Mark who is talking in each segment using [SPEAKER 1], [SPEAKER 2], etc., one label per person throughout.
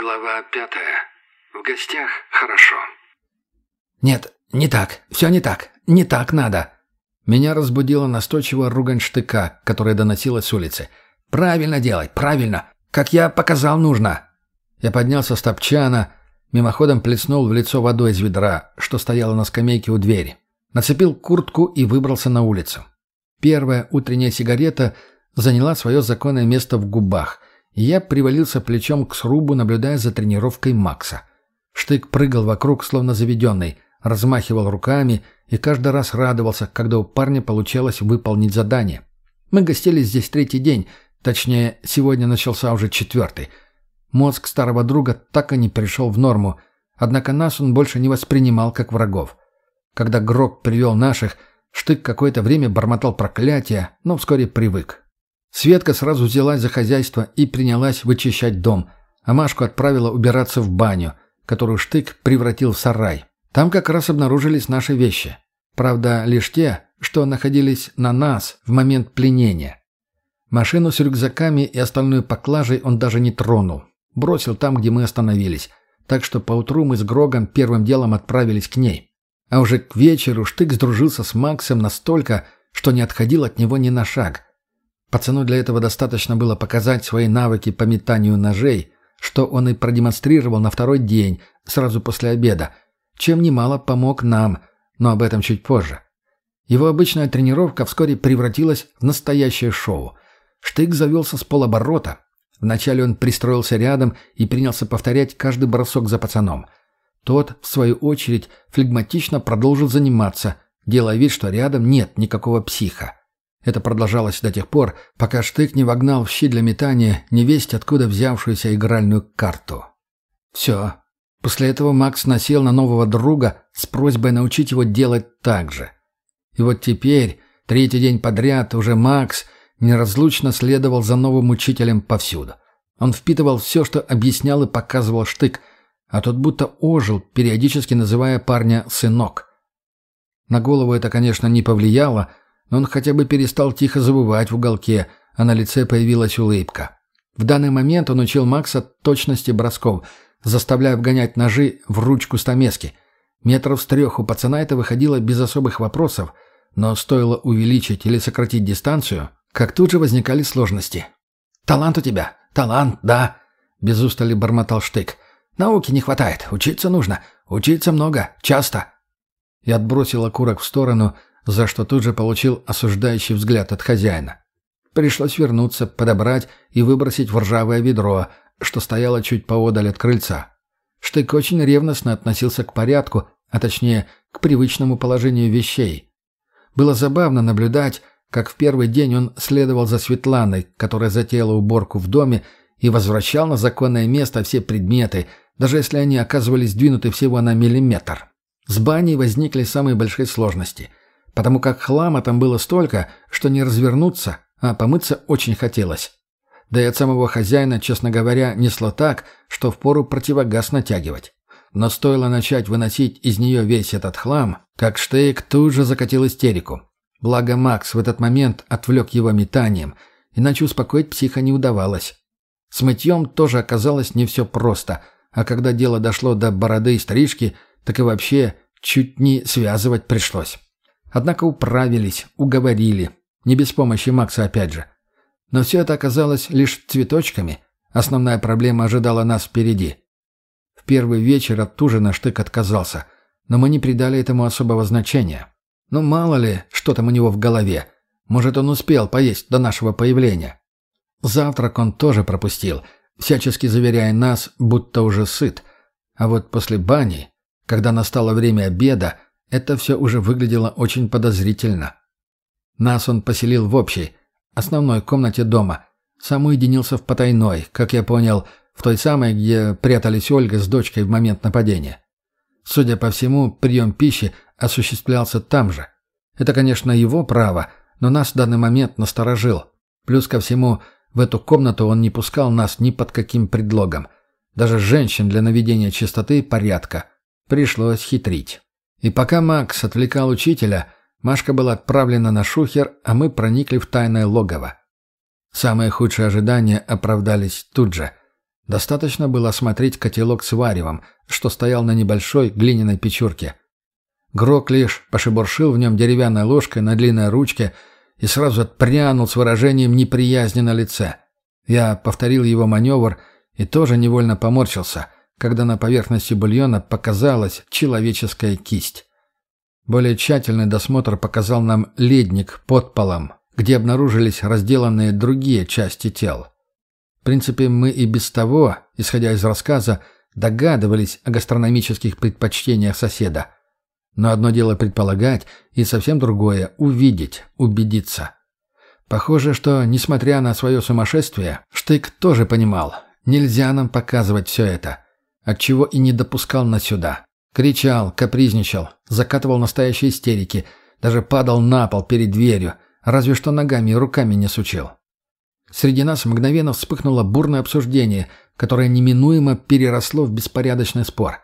[SPEAKER 1] Глава пятая. В гостях хорошо.
[SPEAKER 2] «Нет, не так. Все не так. Не так надо». Меня разбудила настойчивая ругань штыка, которая доносилась с улицы. «Правильно делай, правильно. Как я показал, нужно». Я поднялся с топчана, мимоходом плеснул в лицо водой из ведра, что стояло на скамейке у двери. Нацепил куртку и выбрался на улицу. Первая утренняя сигарета заняла свое законное место в губах, и я привалился плечом к срубу, наблюдая за тренировкой Макса. Штык прыгал вокруг, словно заведенный, размахивал руками и каждый раз радовался, когда у парня получалось выполнить задание. Мы гостили здесь третий день, точнее, сегодня начался уже четвертый. Мозг старого друга так и не пришел в норму, однако нас он больше не воспринимал как врагов. Когда Грок привел наших, Штык какое-то время бормотал проклятия, но вскоре привык. Светка сразу взялась за хозяйство и принялась вычищать дом, а Машку отправила убираться в баню, которую Штык превратил в сарай. Там как раз обнаружились наши вещи. Правда, лишь те, что находились на нас в момент пленения. Машину с рюкзаками и остальной поклажей он даже не тронул. Бросил там, где мы остановились. Так что поутру мы с Грогом первым делом отправились к ней. А уже к вечеру Штык сдружился с Максом настолько, что не отходил от него ни на шаг – Пацану для этого достаточно было показать свои навыки по метанию ножей, что он и продемонстрировал на второй день, сразу после обеда, чем немало помог нам, но об этом чуть позже. Его обычная тренировка вскоре превратилась в настоящее шоу. Штык завелся с полоборота. Вначале он пристроился рядом и принялся повторять каждый бросок за пацаном. Тот, в свою очередь, флегматично продолжил заниматься, делая вид, что рядом нет никакого психа. Это продолжалось до тех пор, пока Штык не вогнал в щи для метания невесть откуда взявшуюся игральную карту. Все. После этого Макс насел на нового друга с просьбой научить его делать так же. И вот теперь, третий день подряд, уже Макс неразлучно следовал за новым учителем повсюду. Он впитывал все, что объяснял и показывал Штык, а тот будто ожил, периодически называя парня «сынок». На голову это, конечно, не повлияло, он хотя бы перестал тихо забывать в уголке, а на лице появилась улыбка. В данный момент он учил Макса точности бросков, заставляя вгонять ножи в ручку стамески. Метров с трех у пацана это выходило без особых вопросов, но стоило увеличить или сократить дистанцию, как тут же возникали сложности. «Талант у тебя? Талант, да!» — без устали бормотал Штык. «Науки не хватает, учиться нужно. Учиться много, часто». Я отбросил окурок в сторону — за что тут же получил осуждающий взгляд от хозяина. Пришлось вернуться, подобрать и выбросить в ржавое ведро, что стояло чуть поодаль от крыльца. Штык очень ревностно относился к порядку, а точнее, к привычному положению вещей. Было забавно наблюдать, как в первый день он следовал за Светланой, которая затеяла уборку в доме, и возвращал на законное место все предметы, даже если они оказывались двинуты всего на миллиметр. С баней возникли самые большие сложности – потому как хлама там было столько, что не развернуться, а помыться очень хотелось. Да и от самого хозяина, честно говоря, несло так, что впору противогаз натягивать. Но стоило начать выносить из нее весь этот хлам, как Штейк тут же закатил истерику. Благо Макс в этот момент отвлек его метанием, иначе успокоить психа не удавалось. С мытьем тоже оказалось не все просто, а когда дело дошло до бороды и стрижки, так и вообще чуть не связывать пришлось. Однако управились, уговорили. Не без помощи Макса опять же. Но все это оказалось лишь цветочками. Основная проблема ожидала нас впереди. В первый вечер от ужина Штык отказался, но мы не придали этому особого значения. Ну мало ли, что там у него в голове. Может, он успел поесть до нашего появления. Завтрак он тоже пропустил, всячески заверяя нас, будто уже сыт. А вот после бани, когда настало время обеда, это все уже выглядело очень подозрительно. Нас он поселил в общей, основной комнате дома. Сам уединился в потайной, как я понял, в той самой, где прятались Ольга с дочкой в момент нападения. Судя по всему, прием пищи осуществлялся там же. Это, конечно, его право, но нас в данный момент насторожил. Плюс ко всему, в эту комнату он не пускал нас ни под каким предлогом. Даже женщин для наведения чистоты и порядка. Пришлось хитрить. И пока Макс отвлекал учителя, Машка была отправлена на шухер, а мы проникли в тайное логово. Самые худшие ожидания оправдались тут же. Достаточно было осмотреть котелок с варевом, что стоял на небольшой глиняной печурке. Грок лишь пошебуршил в нем деревянной ложкой на длинной ручке и сразу отпрянул с выражением неприязни на лице. Я повторил его маневр и тоже невольно поморщился, когда на поверхности бульона показалась человеческая кисть. Более тщательный досмотр показал нам ледник под полом, где обнаружились разделанные другие части тел. В принципе, мы и без того, исходя из рассказа, догадывались о гастрономических предпочтениях соседа. Но одно дело предполагать, и совсем другое – увидеть, убедиться. Похоже, что, несмотря на свое сумасшествие, Штык тоже понимал, нельзя нам показывать все это, отчего и не допускал нас сюда. Кричал, капризничал, закатывал настоящие истерики, даже падал на пол перед дверью, разве что ногами и руками не сучил. Среди нас мгновенно вспыхнуло бурное обсуждение, которое неминуемо переросло в беспорядочный спор.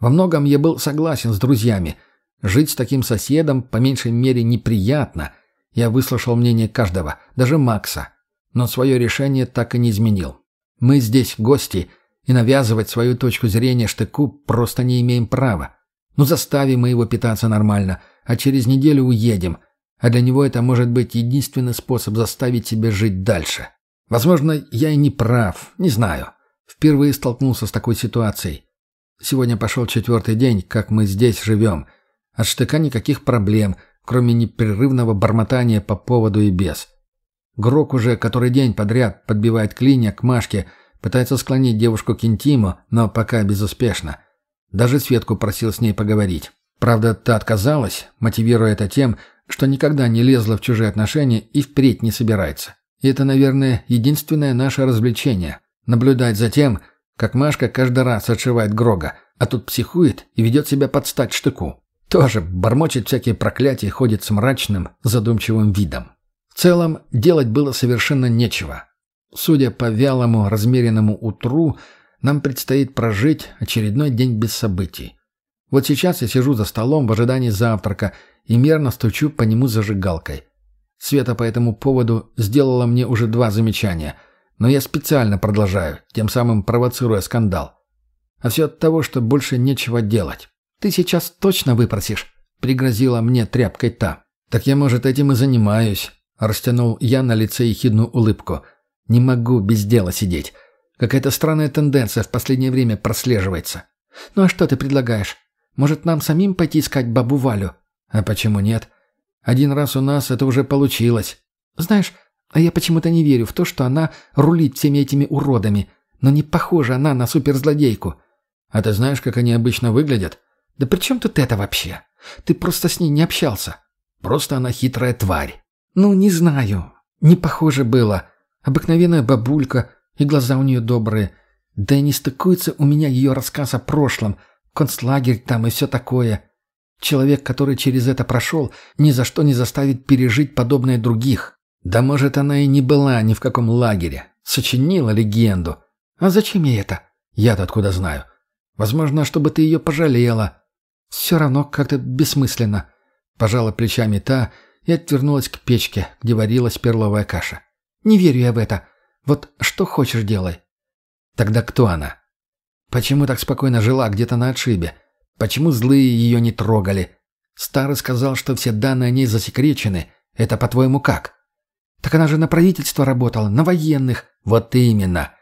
[SPEAKER 2] Во многом я был согласен с друзьями. Жить с таким соседом, по меньшей мере, неприятно. Я выслушал мнение каждого, даже Макса. Но свое решение так и не изменил. Мы здесь гости, и навязывать свою точку зрения штыку просто не имеем права. Ну заставим мы его питаться нормально, а через неделю уедем – а для него это может быть единственный способ заставить себя жить дальше. Возможно, я и не прав, не знаю. Впервые столкнулся с такой ситуацией. Сегодня пошел четвертый день, как мы здесь живем. От штыка никаких проблем, кроме непрерывного бормотания по поводу и без. Грок уже который день подряд подбивает клинья к Машке, пытается склонить девушку к интиму, но пока безуспешно. Даже Светку просил с ней поговорить. Правда, та отказалась, мотивируя это тем, что никогда не лезла в чужие отношения и впредь не собирается. И это, наверное, единственное наше развлечение – наблюдать за тем, как Машка каждый раз отшивает Грога, а тут психует и ведет себя под стать штыку. Тоже бормочет всякие проклятия и ходит с мрачным, задумчивым видом. В целом, делать было совершенно нечего. Судя по вялому, размеренному утру, нам предстоит прожить очередной день без событий. Вот сейчас я сижу за столом в ожидании завтрака и мерно стучу по нему зажигалкой. Света по этому поводу сделала мне уже два замечания, но я специально продолжаю, тем самым провоцируя скандал. А все от того, что больше нечего делать. «Ты сейчас точно выпросишь?» — пригрозила мне тряпкой та. «Так я, может, этим и занимаюсь», — растянул я на лице ехидную улыбку. «Не могу без дела сидеть. Какая-то странная тенденция в последнее время прослеживается». «Ну а что ты предлагаешь? Может, нам самим пойти искать бабу Валю?» А почему нет? Один раз у нас это уже получилось. Знаешь, а я почему-то не верю в то, что она рулит всеми этими уродами. Но не похожа она на суперзлодейку. А ты знаешь, как они обычно выглядят? Да при чем тут это вообще? Ты просто с ней не общался. Просто она хитрая тварь. Ну, не знаю. Не похоже было. Обыкновенная бабулька, и глаза у нее добрые. Да и не стыкуется у меня ее рассказ о прошлом. Концлагерь там и все такое. Человек, который через это прошел, ни за что не заставит пережить подобное других. Да может, она и не была ни в каком лагере. Сочинила легенду. А зачем ей это? Я-то откуда знаю. Возможно, чтобы ты ее пожалела. Все равно как-то бессмысленно. Пожала плечами та и отвернулась к печке, где варилась перловая каша. Не верю я в это. Вот что хочешь делай. Тогда кто она? Почему так спокойно жила где-то на отшибе? Почему злые ее не трогали? Старый сказал, что все данные о ней засекречены. Это, по-твоему, как? Так она же на правительство работала, на военных. Вот именно.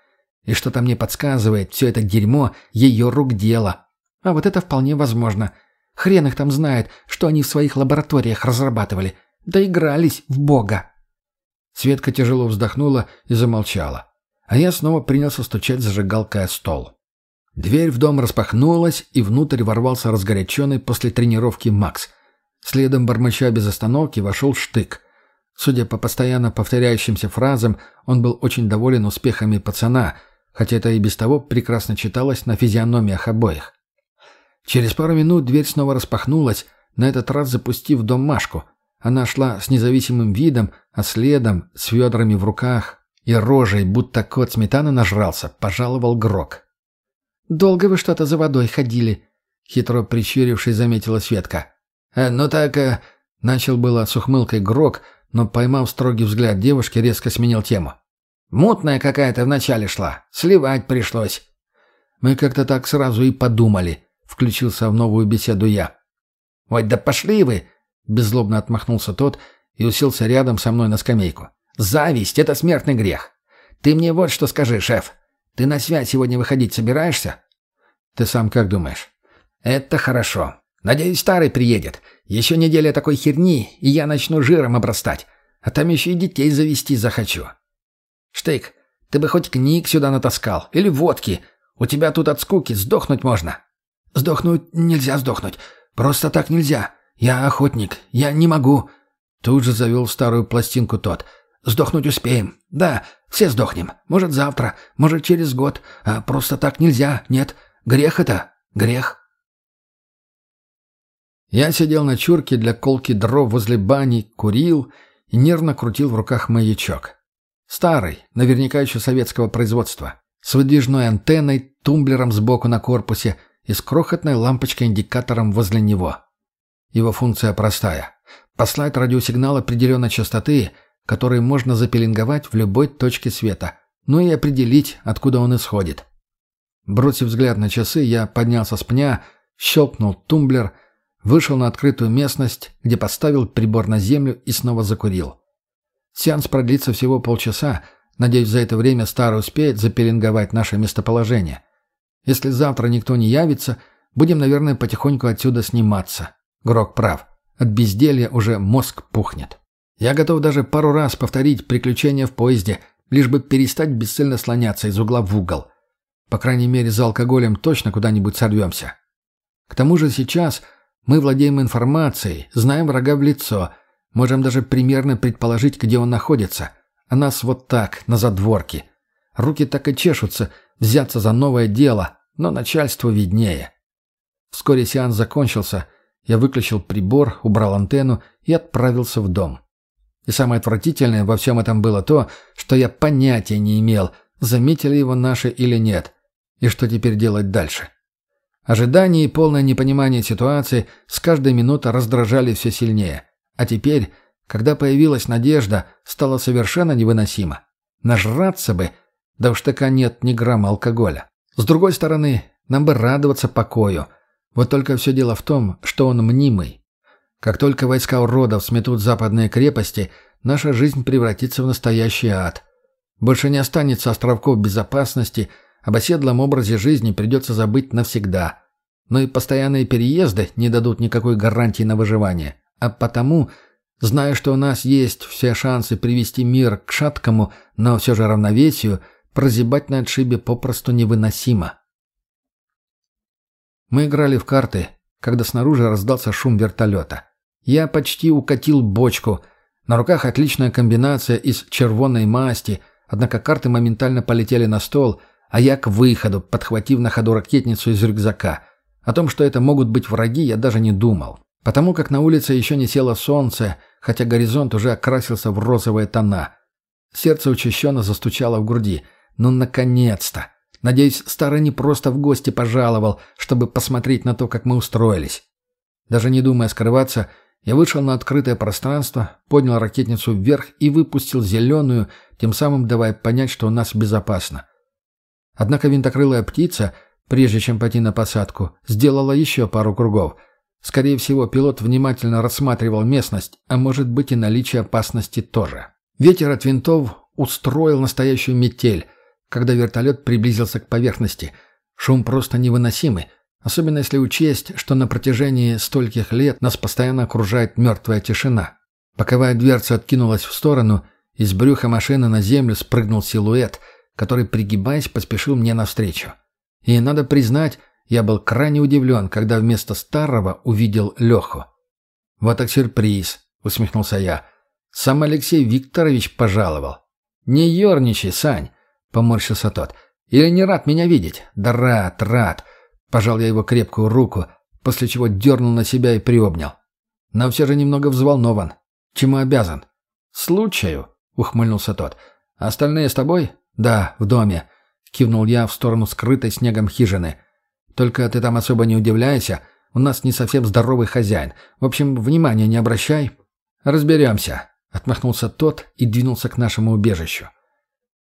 [SPEAKER 2] И что-то мне подсказывает, все это дерьмо ее рук дело. А вот это вполне возможно. Хрен их там знает, что они в своих лабораториях разрабатывали. Доигрались в бога. Светка тяжело вздохнула и замолчала. А я снова принялся стучать зажигалкой о стол. Дверь в дом распахнулась, и внутрь ворвался разгоряченный после тренировки Макс. Следом, бормоча без остановки, вошел Штык. Судя по постоянно повторяющимся фразам, он был очень доволен успехами пацана, хотя это и без того прекрасно читалось на физиономиях обоих. Через пару минут дверь снова распахнулась, на этот раз запустив в дом Машку. Она шла с независимым видом, а следом, с ведрами в руках и рожей, будто кот сметаны нажрался, пожаловал Грок. «Долго вы что-то за водой ходили?» — хитро прищурившись, заметила Светка. «Э, «Ну так...» э, — начал было с ухмылкой Грок, но, поймав строгий взгляд девушки, резко сменил тему. Мутная какая-то вначале шла. Сливать пришлось». «Мы как-то так сразу и подумали», — включился в новую беседу я. «Ой, да пошли вы!» — беззлобно отмахнулся тот и уселся рядом со мной на скамейку. «Зависть — это смертный грех. Ты мне вот что скажи, шеф. Ты на связь сегодня выходить собираешься?» «Ты сам как думаешь?» «Это хорошо. Надеюсь, старый приедет. Еще неделя такой херни, и я начну жиром обрастать. А там еще и детей завести захочу. Штык, ты бы хоть книг сюда натаскал. Или водки. У тебя тут от скуки сдохнуть можно. Сдохнуть нельзя сдохнуть. Просто так нельзя. Я охотник. Я не могу. Тут же завел старую пластинку тот. Сдохнуть успеем. Да, все сдохнем. Может, завтра, может, через год. А просто так нельзя. Нет. Грех это. Грех. Я сидел на чурке для колки дров возле бани, курил и нервно крутил в руках маячок. Старый, наверняка еще советского производства, с выдвижной антенной, тумблером сбоку на корпусе и с крохотной лампочкой-индикатором возле него. Его функция простая – послать радиосигнал определенной частоты, который можно запеленговать в любой точке света, ну и определить, откуда он исходит. Бросив взгляд на часы, я поднялся с пня, щелкнул тумблер – Вышел на открытую местность, где поставил прибор на землю и снова закурил. Сеанс продлится всего полчаса. Надеюсь, за это время Старый успеет запеленговать наше местоположение. Если завтра никто не явится, будем, наверное, потихоньку отсюда сниматься. Грок прав. От безделья уже мозг пухнет. Я готов даже пару раз повторить приключения в поезде, лишь бы перестать бесцельно слоняться из угла в угол. По крайней мере, за алкоголем точно куда-нибудь сорвемся. К тому же сейчас мы владеем информацией, знаем врага в лицо, можем даже примерно предположить, где он находится. А нас вот так, на задворке. Руки так и чешутся взяться за новое дело, но начальству виднее. Вскоре сеанс закончился, я выключил прибор, убрал антенну и отправился в дом. И самое отвратительное во всем этом было то, что я понятия не имел, заметили его наши или нет, и что теперь делать дальше. Ожидание и полное непонимание ситуации с каждой минутой раздражали все сильнее. А теперь, когда появилась надежда, стало совершенно невыносимо. Нажраться бы, да уж така нет ни грамма алкоголя. С другой стороны, нам бы радоваться покою. Вот только все дело в том, что он мнимый. Как только войска уродов сметут западные крепости, наша жизнь превратится в настоящий ад. Больше не останется островков безопасности – об оседлом образе жизни придется забыть навсегда. Но и постоянные переезды не дадут никакой гарантии на выживание. А потому, зная, что у нас есть все шансы привести мир к шаткому, но все же равновесию, прозябать на отшибе попросту невыносимо. Мы играли в карты, когда снаружи раздался шум вертолета. Я почти укатил бочку. На руках отличная комбинация из червонной масти, однако карты моментально полетели на стол — а я к выходу, подхватив на ходу ракетницу из рюкзака. О том, что это могут быть враги, я даже не думал. Потому как на улице еще не село солнце, хотя горизонт уже окрасился в розовые тона. Сердце учащенно застучало в груди. Ну, наконец-то! Надеюсь, старый не просто в гости пожаловал, чтобы посмотреть на то, как мы устроились. Даже не думая скрываться, я вышел на открытое пространство, поднял ракетницу вверх и выпустил зеленую, тем самым давая понять, что у нас безопасно. Однако винтокрылая птица, прежде чем пойти на посадку, сделала еще пару кругов. Скорее всего, пилот внимательно рассматривал местность, а может быть и наличие опасности тоже. Ветер от винтов устроил настоящую метель, когда вертолет приблизился к поверхности. Шум просто невыносимый, особенно если учесть, что на протяжении стольких лет нас постоянно окружает мертвая тишина. Боковая дверца откинулась в сторону, из брюха машины на землю спрыгнул силуэт — который, пригибаясь, поспешил мне навстречу. И, надо признать, я был крайне удивлен, когда вместо старого увидел Леху. «Вот так сюрприз», — усмехнулся я. «Сам Алексей Викторович пожаловал». «Не ерничай, Сань», — поморщился тот. «Или не рад меня видеть?» «Да рад, рад». Пожал я его крепкую руку, после чего дернул на себя и приобнял. Но все же немного взволнован. Чему обязан? «Случаю», — ухмыльнулся тот. «Остальные с тобой?» «Да, в доме», — кивнул я в сторону скрытой снегом хижины. «Только ты там особо не удивляйся. У нас не совсем здоровый хозяин. В общем, внимания не обращай». «Разберемся», — отмахнулся тот и двинулся к нашему убежищу.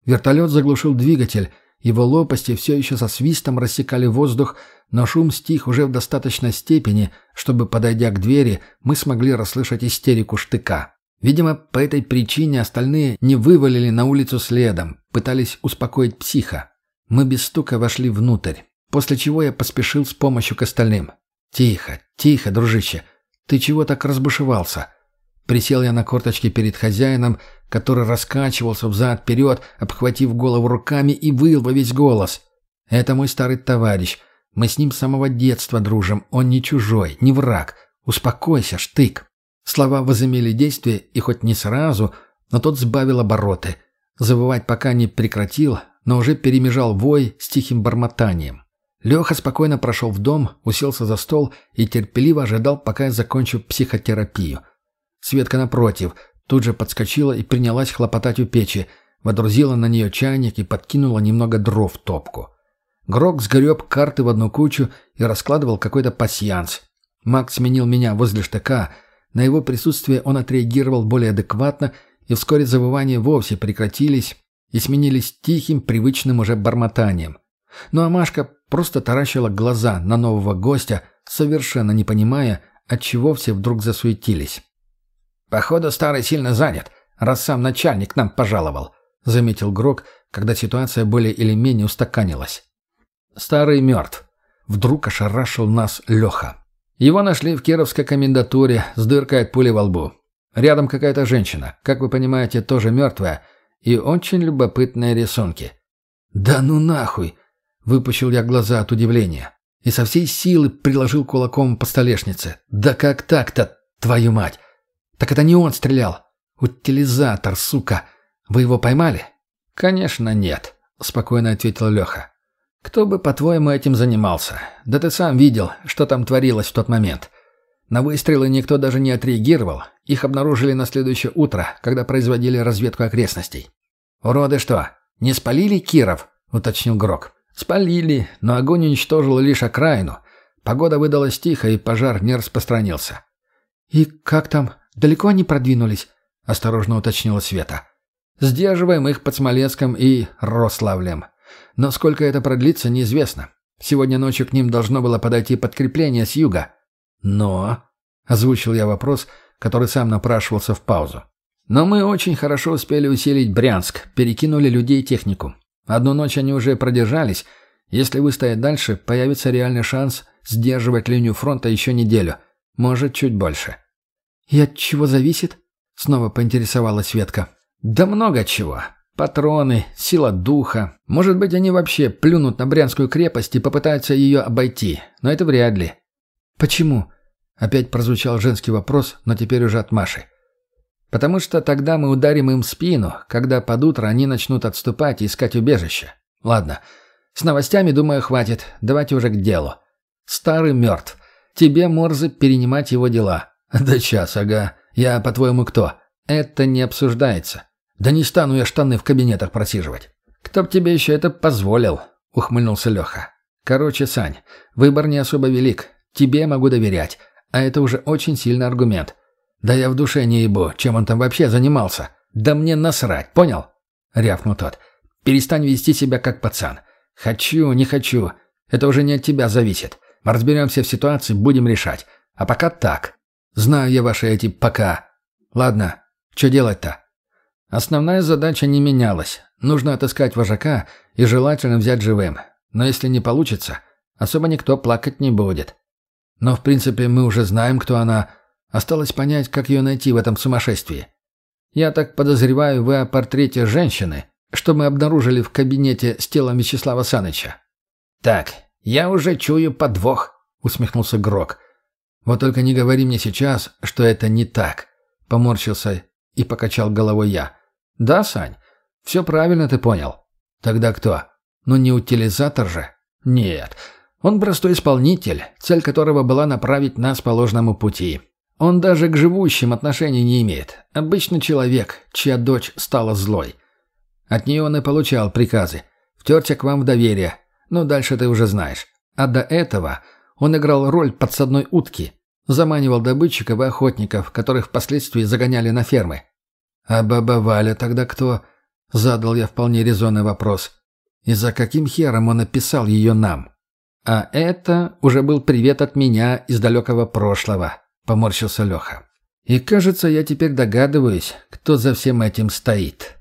[SPEAKER 2] Вертолет заглушил двигатель, его лопасти все еще со свистом рассекали воздух, но шум стих уже в достаточной степени, чтобы, подойдя к двери, мы смогли расслышать истерику штыка. Видимо, по этой причине остальные не вывалили на улицу следом, пытались успокоить психа. Мы без стука вошли внутрь, после чего я поспешил с помощью к остальным. «Тихо, тихо, дружище. Ты чего так разбушевался?» Присел я на корточки перед хозяином, который раскачивался взад-вперед, обхватив голову руками и выл во весь голос. «Это мой старый товарищ. Мы с ним с самого детства дружим. Он не чужой, не враг. Успокойся, штык». Слова возымели действие, и хоть не сразу, но тот сбавил обороты. Завывать пока не прекратил, но уже перемежал вой с тихим бормотанием. Леха спокойно прошел в дом, уселся за стол и терпеливо ожидал, пока я закончу психотерапию. Светка, напротив, тут же подскочила и принялась хлопотать у печи, водрузила на нее чайник и подкинула немного дров в топку. Грок сгреб карты в одну кучу и раскладывал какой-то пасьянс. Макс сменил меня возле штыка — на его присутствие он отреагировал более адекватно, и вскоре завывания вовсе прекратились и сменились тихим, привычным уже бормотанием. Ну а Машка просто таращила глаза на нового гостя, совершенно не понимая, отчего все вдруг засуетились. «Походу, старый сильно занят, раз сам начальник нам пожаловал», — заметил Грок, когда ситуация более или менее устаканилась. «Старый мертв». Вдруг ошарашил нас Леха. Его нашли в Кировской комендатуре с дыркой от пули во лбу. Рядом какая-то женщина, как вы понимаете, тоже мертвая, и очень любопытные рисунки. «Да ну нахуй!» — выпучил я глаза от удивления. И со всей силы приложил кулаком по столешнице. «Да как так-то, твою мать? Так это не он стрелял. Утилизатор, сука. Вы его поймали?» «Конечно нет», — спокойно ответил Леха. «Кто бы, по-твоему, этим занимался? Да ты сам видел, что там творилось в тот момент. На выстрелы никто даже не отреагировал. Их обнаружили на следующее утро, когда производили разведку окрестностей. «Уроды что, не спалили Киров?» — уточнил Грок. «Спалили, но огонь уничтожил лишь окраину. Погода выдалась тихо, и пожар не распространился». «И как там? Далеко они продвинулись?» — осторожно уточнила Света. «Сдерживаем их под Смоленском и Рославлем. Но сколько это продлится, неизвестно. Сегодня ночью к ним должно было подойти подкрепление с юга. Но... Озвучил я вопрос, который сам напрашивался в паузу. Но мы очень хорошо успели усилить Брянск, перекинули людей технику. Одну ночь они уже продержались. Если выстоять дальше, появится реальный шанс сдерживать линию фронта еще неделю. Может, чуть больше. «И от чего зависит?» — снова поинтересовалась Светка. «Да много чего. Патроны, сила духа. Может быть, они вообще плюнут на Брянскую крепость и попытаются ее обойти. Но это вряд ли. «Почему?» Опять прозвучал женский вопрос, но теперь уже от Маши. «Потому что тогда мы ударим им спину, когда под утро они начнут отступать и искать убежище. Ладно, с новостями, думаю, хватит. Давайте уже к делу. Старый мертв. Тебе, Морзе, перенимать его дела. Да час, ага. Я, по-твоему, кто? Это не обсуждается. «Да не стану я штаны в кабинетах просиживать». «Кто б тебе еще это позволил?» — ухмыльнулся Леха. «Короче, Сань, выбор не особо велик. Тебе могу доверять. А это уже очень сильный аргумент. Да я в душе не ебу, чем он там вообще занимался. Да мне насрать, понял?» — рявкнул тот. «Перестань вести себя как пацан. Хочу, не хочу. Это уже не от тебя зависит. Разберемся в ситуации, будем решать. А пока так. Знаю я ваши эти «пока». Ладно, что делать-то?» Основная задача не менялась. Нужно отыскать вожака и желательно взять живым. Но если не получится, особо никто плакать не будет. Но в принципе мы уже знаем, кто она. Осталось понять, как ее найти в этом сумасшествии. Я так подозреваю, вы о портрете женщины, что мы обнаружили в кабинете с телом Вячеслава Саныча. «Так, я уже чую подвох», — усмехнулся Грок. «Вот только не говори мне сейчас, что это не так», — поморщился и покачал головой я. «Да, Сань, все правильно ты понял». «Тогда кто? Ну не утилизатор же?» «Нет, он простой исполнитель, цель которого была направить нас по ложному пути. Он даже к живущим отношений не имеет. Обычный человек, чья дочь стала злой. От нее он и получал приказы. Втерся к вам в доверие. Ну, дальше ты уже знаешь. А до этого он играл роль подсадной утки. Заманивал добытчиков и охотников, которых впоследствии загоняли на фермы. «А баба Валя тогда кто?» Задал я вполне резонный вопрос. И за каким хером он написал ее нам? А это уже был привет от меня из далекого прошлого, поморщился Леха. И кажется, я теперь догадываюсь, кто за всем этим стоит.